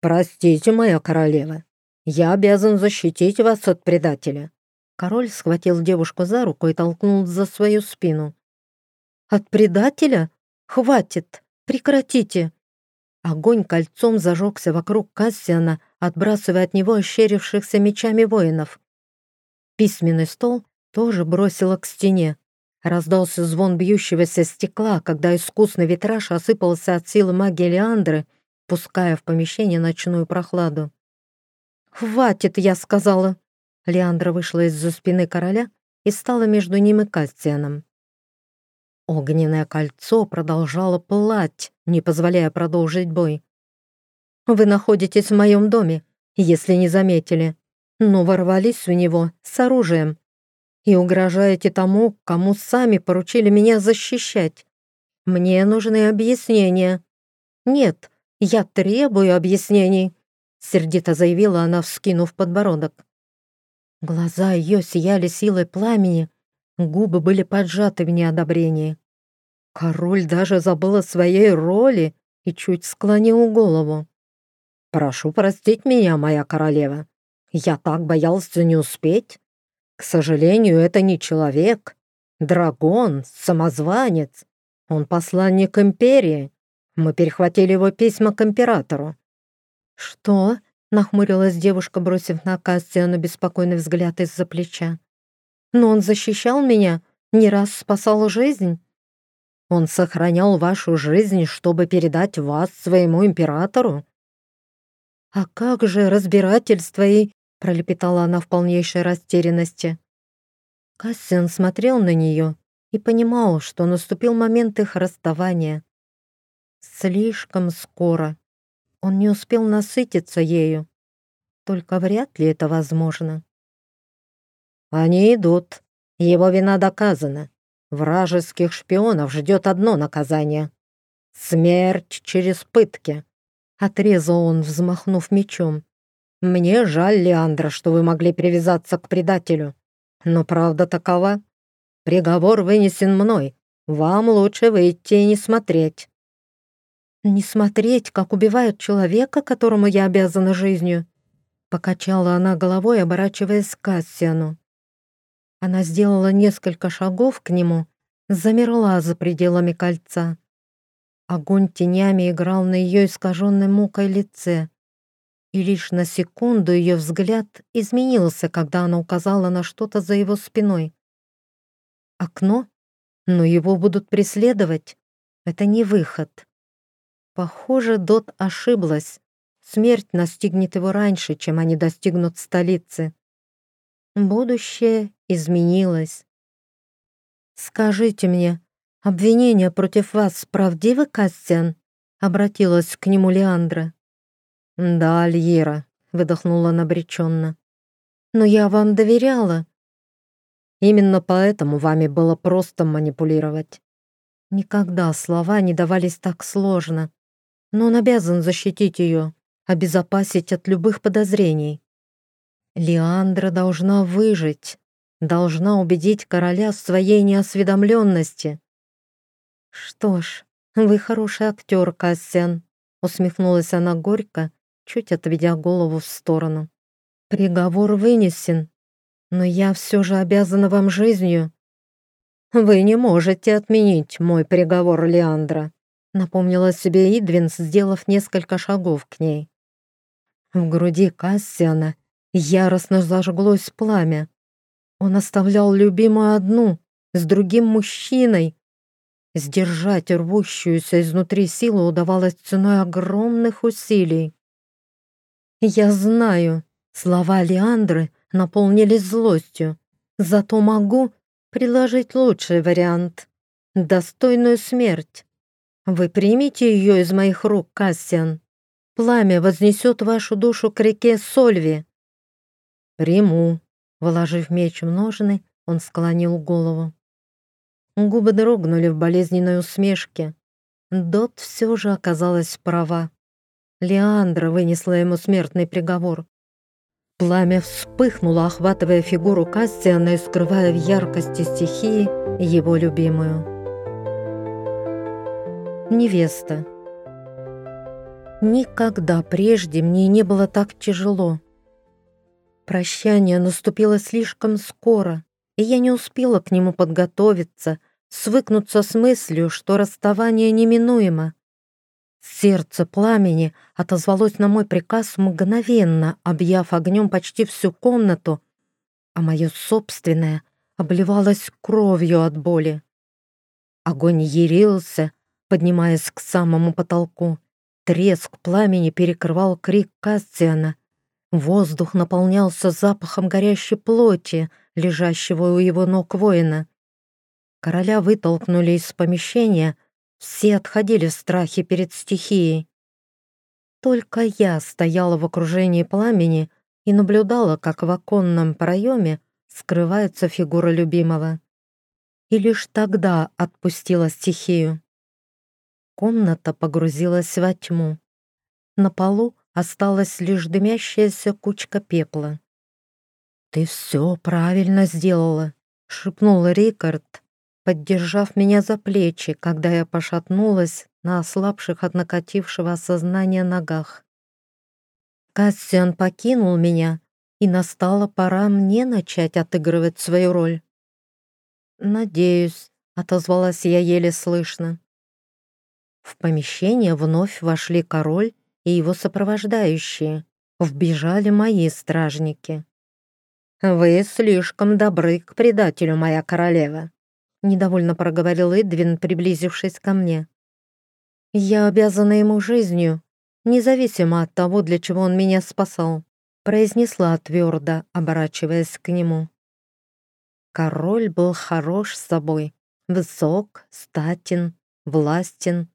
«Простите, моя королева, я обязан защитить вас от предателя». Король схватил девушку за руку и толкнул за свою спину. «От предателя? Хватит! Прекратите!» Огонь кольцом зажегся вокруг Кассиана, отбрасывая от него ощерившихся мечами воинов. Письменный стол тоже бросило к стене. Раздался звон бьющегося стекла, когда искусный витраж осыпался от силы магии Леандры, пуская в помещение ночную прохладу. «Хватит!» — я сказала. Леандра вышла из-за спины короля и стала между ним и Кастианом. Огненное кольцо продолжало пылать, не позволяя продолжить бой. «Вы находитесь в моем доме, если не заметили, но ворвались в него с оружием и угрожаете тому, кому сами поручили меня защищать. Мне нужны объяснения. Нет, я требую объяснений», — сердито заявила она, вскинув подбородок. Глаза ее сияли силой пламени, Губы были поджаты в неодобрении. Король даже забыл о своей роли и чуть склонил голову. «Прошу простить меня, моя королева. Я так боялся не успеть. К сожалению, это не человек. Драгон, самозванец. Он посланник империи. Мы перехватили его письма к императору». «Что?» — нахмурилась девушка, бросив на Кастиану беспокойный взгляд из-за плеча. Но он защищал меня, не раз спасал жизнь. Он сохранял вашу жизнь, чтобы передать вас своему императору. А как же разбирательство и... пролепетала она в полнейшей растерянности. Кассиан смотрел на нее и понимал, что наступил момент их расставания. Слишком скоро. Он не успел насытиться ею. Только вряд ли это возможно. «Они идут. Его вина доказана. Вражеских шпионов ждет одно наказание. Смерть через пытки», — отрезал он, взмахнув мечом. «Мне жаль, Леандра, что вы могли привязаться к предателю. Но правда такова. Приговор вынесен мной. Вам лучше выйти и не смотреть». «Не смотреть, как убивают человека, которому я обязана жизнью?» Покачала она головой, оборачиваясь к Кассиану. Она сделала несколько шагов к нему, замерла за пределами кольца. Огонь тенями играл на ее искаженной мукой лице. И лишь на секунду ее взгляд изменился, когда она указала на что-то за его спиной. Окно? Но его будут преследовать. Это не выход. Похоже, Дот ошиблась. Смерть настигнет его раньше, чем они достигнут столицы. Будущее изменилось. «Скажите мне, обвинение против вас правдивы, Кастиан?» Обратилась к нему Леандра. «Да, Альера», — выдохнула она обреченно. «Но я вам доверяла». «Именно поэтому вами было просто манипулировать». Никогда слова не давались так сложно. Но он обязан защитить ее, обезопасить от любых подозрений. Леандра должна выжить, должна убедить короля в своей неосведомленности. «Что ж, вы хороший актер, Кассиан», — усмехнулась она горько, чуть отведя голову в сторону. «Приговор вынесен, но я все же обязана вам жизнью». «Вы не можете отменить мой приговор, Леандра», — напомнила себе Идвин, сделав несколько шагов к ней. В груди Кассиана Яростно зажглось пламя. Он оставлял любимую одну, с другим мужчиной. Сдержать рвущуюся изнутри силу удавалось ценой огромных усилий. «Я знаю», — слова Леандры наполнились злостью, «зато могу предложить лучший вариант — достойную смерть. Вы примите ее из моих рук, Кассиан. Пламя вознесет вашу душу к реке Сольви. «Приму». Вложив меч в ножны, он склонил голову. Губы дрогнули в болезненной усмешке. Дот все же оказалась права. Леандра вынесла ему смертный приговор. Пламя вспыхнуло, охватывая фигуру Кассиана и скрывая в яркости стихии его любимую. Невеста. Никогда прежде мне не было так тяжело. Прощание наступило слишком скоро, и я не успела к нему подготовиться, свыкнуться с мыслью, что расставание неминуемо. Сердце пламени отозвалось на мой приказ мгновенно, объяв огнем почти всю комнату, а мое собственное обливалось кровью от боли. Огонь ярился, поднимаясь к самому потолку. Треск пламени перекрывал крик Кастиана, Воздух наполнялся запахом горящей плоти, лежащего у его ног воина. Короля вытолкнули из помещения, все отходили в страхе перед стихией. Только я стояла в окружении пламени и наблюдала, как в оконном проеме скрывается фигура любимого. И лишь тогда отпустила стихию. Комната погрузилась во тьму. На полу осталась лишь дымящаяся кучка пепла. «Ты все правильно сделала», — шепнул Рикард, поддержав меня за плечи, когда я пошатнулась на ослабших от накатившего осознания ногах. Кассиан покинул меня, и настала пора мне начать отыгрывать свою роль. «Надеюсь», — отозвалась я еле слышно. В помещение вновь вошли король и его сопровождающие. Вбежали мои стражники. «Вы слишком добры к предателю, моя королева», недовольно проговорил Эдвин, приблизившись ко мне. «Я обязана ему жизнью, независимо от того, для чего он меня спасал», произнесла твердо, оборачиваясь к нему. Король был хорош с собой, высок, статен, властен,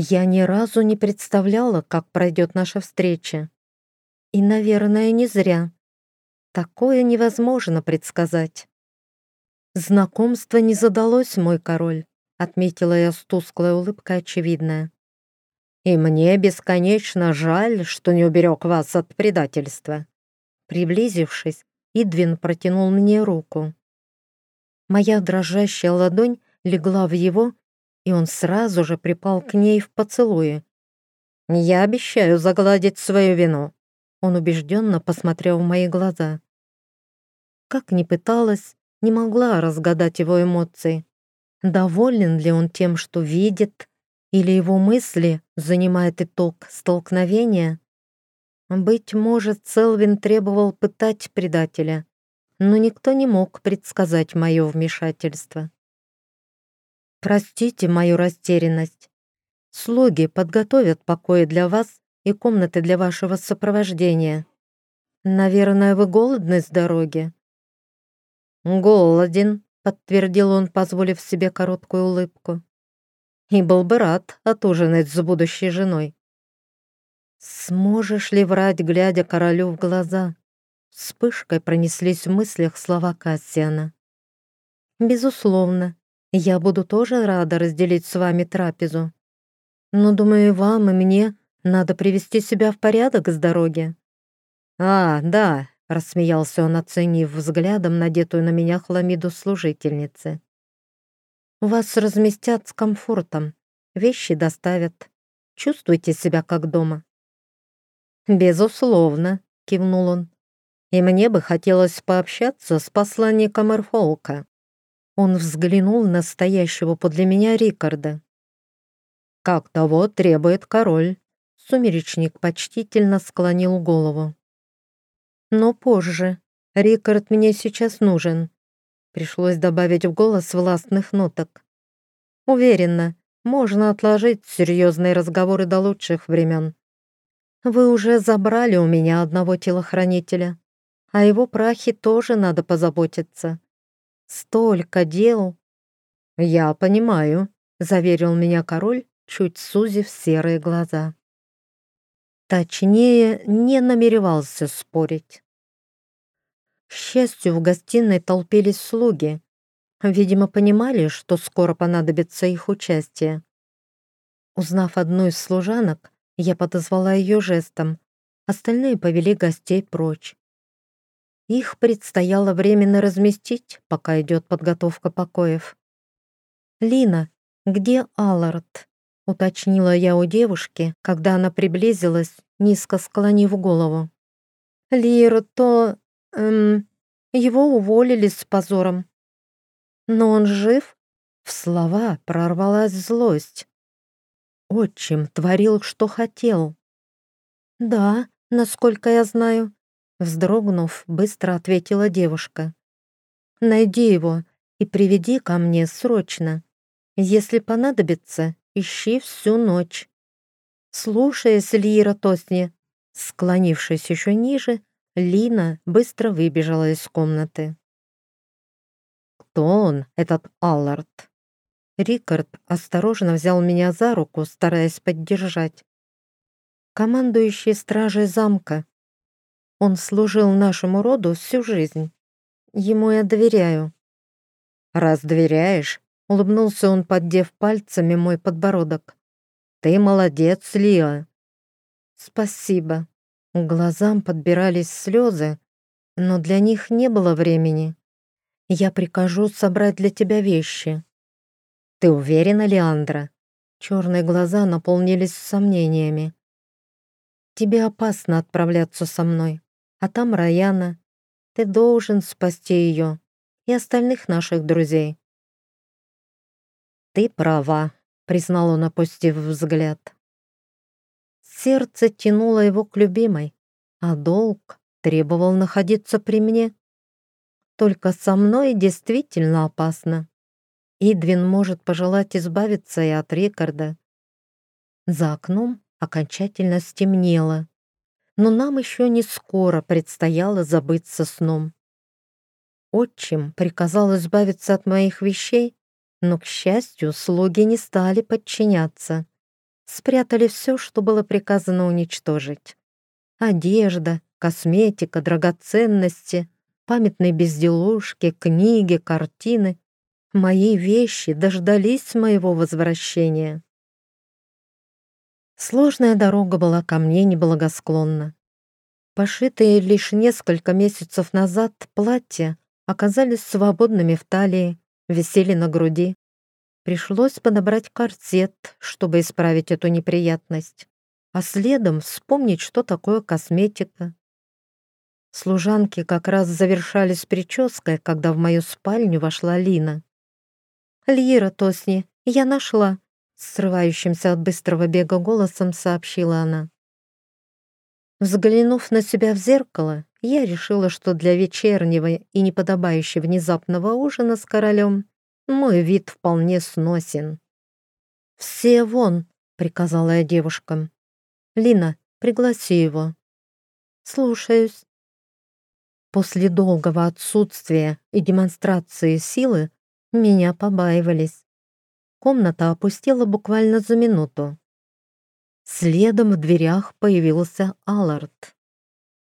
я ни разу не представляла, как пройдет наша встреча. И, наверное, не зря. Такое невозможно предсказать. «Знакомство не задалось, мой король», — отметила я с тусклой улыбкой очевидная. «И мне бесконечно жаль, что не уберег вас от предательства». Приблизившись, Идвин протянул мне руку. Моя дрожащая ладонь легла в его, и он сразу же припал к ней в поцелуе. «Я обещаю загладить свою вину», — он убежденно посмотрел в мои глаза. Как ни пыталась, не могла разгадать его эмоции. Доволен ли он тем, что видит, или его мысли занимает итог столкновения? Быть может, Селвин требовал пытать предателя, но никто не мог предсказать мое вмешательство. Простите мою растерянность. Слуги подготовят покои для вас и комнаты для вашего сопровождения. Наверное, вы голодны с дороги?» «Голоден», — подтвердил он, позволив себе короткую улыбку. «И был бы рад отужинать с будущей женой». «Сможешь ли врать, глядя королю в глаза?» Вспышкой пронеслись в мыслях слова Кассиана. «Безусловно, я буду тоже рада разделить с вами трапезу. Но, думаю, вам и мне надо привести себя в порядок с дороги». «А, да», — рассмеялся он, оценив взглядом надетую на меня хламиду служительницы. «Вас разместят с комфортом, вещи доставят. Чувствуйте себя как дома». «Безусловно», — кивнул он. «И мне бы хотелось пообщаться с посланником Эрфолка». Он взглянул на стоящего подле меня Рикарда. «Как того требует король», — сумеречник почтительно склонил голову. «Но позже. Рикард мне сейчас нужен», — пришлось добавить в голос властных ноток. «Уверена, можно отложить серьезные разговоры до лучших времен. Вы уже забрали у меня одного телохранителя, а его прахе тоже надо позаботиться. Столько дел!» «Я понимаю», — заверил меня король, чуть сузив серые глаза. Точнее, не намеревался спорить. К счастью, в гостиной толпились слуги. Видимо, понимали, что скоро понадобится их участие. Узнав одну из служанок, я подозвала ее жестом. Остальные повели гостей прочь. Их предстояло временно разместить, пока идет подготовка покоев. «Лина, где Аллард?» — уточнила я у девушки, когда она приблизилась, низко склонив голову. «Лир, то... Эм, его уволили с позором. Но он жив?» В слова прорвалась злость. Отчим творил, что хотел. «Да, насколько я знаю», — вздрогнув, быстро ответила девушка. «Найди его и приведи ко мне срочно. Если понадобится, ищи всю ночь». Слушаясь Лира Тосни, склонившись еще ниже, Лина быстро выбежала из комнаты. «Кто он, этот Аллард?» Рикард осторожно взял меня за руку, стараясь поддержать. «Командующий стражей замка. Он служил нашему роду всю жизнь. Ему я доверяю». «Раз доверяешь», — улыбнулся он, поддев пальцами мой подбородок. «Ты молодец, Лиа». «Спасибо». К глазам подбирались слезы, но для них не было времени. «Я прикажу собрать для тебя вещи». «Ты уверена, Леандра?» Черные глаза наполнились сомнениями. «Тебе опасно отправляться со мной, а там Раяна. Ты должен спасти ее и остальных наших друзей». «Ты права», — признал он, опустив взгляд. Сердце тянуло его к любимой, а долг требовал находиться при мне. Только со мной действительно опасно. Идвин может пожелать избавиться и от Рикарда. За окном окончательно стемнело, но нам еще не скоро предстояло забыться сном. Отчим приказал избавиться от моих вещей, но, к счастью, слуги не стали подчиняться. Спрятали все, что было приказано уничтожить. Одежда, косметика, драгоценности, памятные безделушки, книги, картины Мои вещи дождались моего возвращения. Сложная дорога была ко мне неблагосклонна. Пошитые лишь несколько месяцев назад платья оказались свободными в талии, висели на груди. Пришлось подобрать корсет, чтобы исправить эту неприятность, а следом вспомнить, что такое косметика. Служанки как раз завершали с прической, когда в мою спальню вошла Лина. «Льера Тосни, я нашла», — срывающимся от быстрого бега голосом сообщила она. Взглянув на себя в зеркало, я решила, что для вечернего и неподобающего внезапного ужина с королем мой вид вполне сносен. «Все вон!» — приказала я девушкам. «Лина, пригласи его». «Слушаюсь». После долгого отсутствия и демонстрации силы меня побаивались. Комната опустела буквально за минуту. Следом в дверях появился Аллард.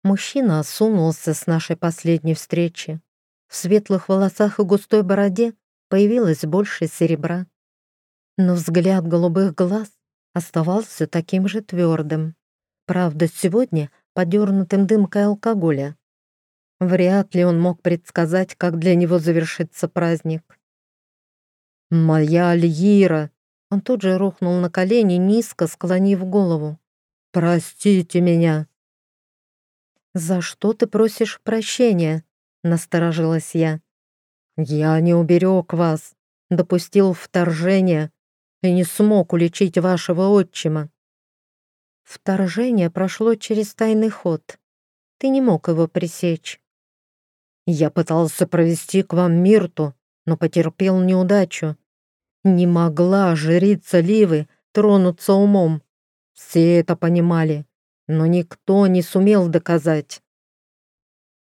Мужчина осунулся с нашей последней встречи. В светлых волосах и густой бороде появилось больше серебра. Но взгляд голубых глаз оставался таким же твердым. Правда, сегодня подернутым дымкой алкоголя. Вряд ли он мог предсказать, как для него завершится праздник. «Моя Альира!» Он тут же рухнул на колени, низко склонив голову. «Простите меня!» «За что ты просишь прощения?» — насторожилась я. «Я не уберег вас, допустил вторжение и не смог уличить вашего отчима». «Вторжение прошло через тайный ход. Ты не мог его пресечь». «Я пытался провести к вам Мирту, но потерпел неудачу. Не могла жрица Ливы тронуться умом. Все это понимали, но никто не сумел доказать.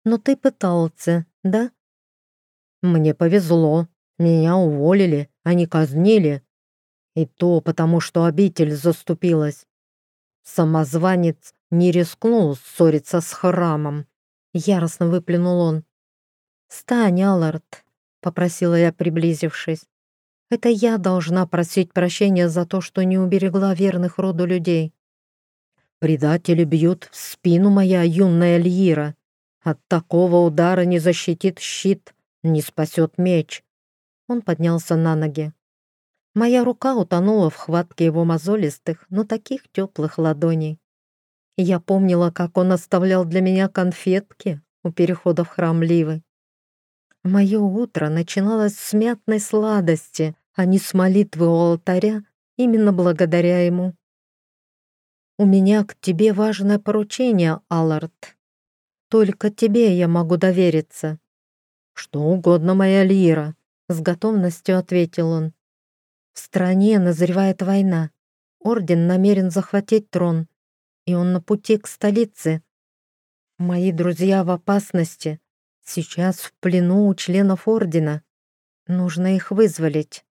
«Но ты пытался, да?» «Мне повезло. Меня уволили, а не казнили. И то потому, что обитель заступилась. Самозванец не рискнул ссориться с храмом. Яростно выплюнул он. «Стань, Аллард», — попросила я, приблизившись. Это я должна просить прощения за то, что не уберегла верных роду людей. Предатели бьют в спину моя юная Льира. От такого удара не защитит щит, не спасет меч. Он поднялся на ноги. Моя рука утонула в хватке его мозолистых, но таких теплых ладоней. Я помнила, как он оставлял для меня конфетки у перехода в храм Ливы. Мое утро начиналось с мятной сладости, а не с молитвы у алтаря, именно благодаря ему. «У меня к тебе важное поручение, Аллард. Только тебе я могу довериться». «Что угодно, моя Лира», — с готовностью ответил он. В стране назревает война. Орден намерен захватить трон, и он на пути к столице. Мои друзья в опасности. Сейчас в плену у членов Ордена. Нужно их вызволить.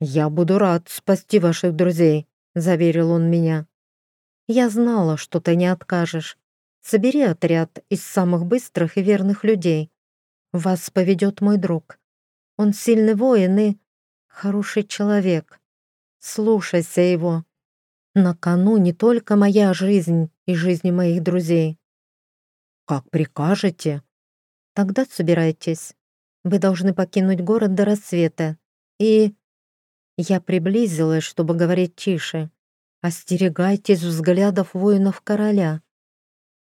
«Я буду рад спасти ваших друзей», — заверил он меня. «Я знала, что ты не откажешь. Собери отряд из самых быстрых и верных людей. Вас поведет мой друг. Он сильный воин и хороший человек. Слушайся его. На кону не только моя жизнь и жизни моих друзей. Как прикажете? Тогда собирайтесь. Вы должны покинуть город до рассвета. И... Я приблизилась, чтобы говорить тише. Остерегайтесь взглядов воинов короля.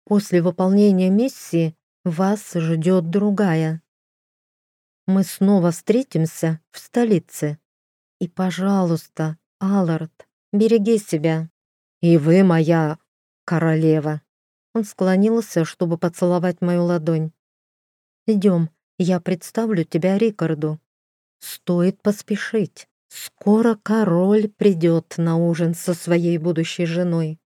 После выполнения миссии вас ждет другая. Мы снова встретимся в столице. И, пожалуйста, Аллард, береги себя. И вы моя королева. Он склонился, чтобы поцеловать мою ладонь. Идем, я представлю тебя Рикарду. Стоит поспешить. Скоро король придет на ужин со своей будущей женой.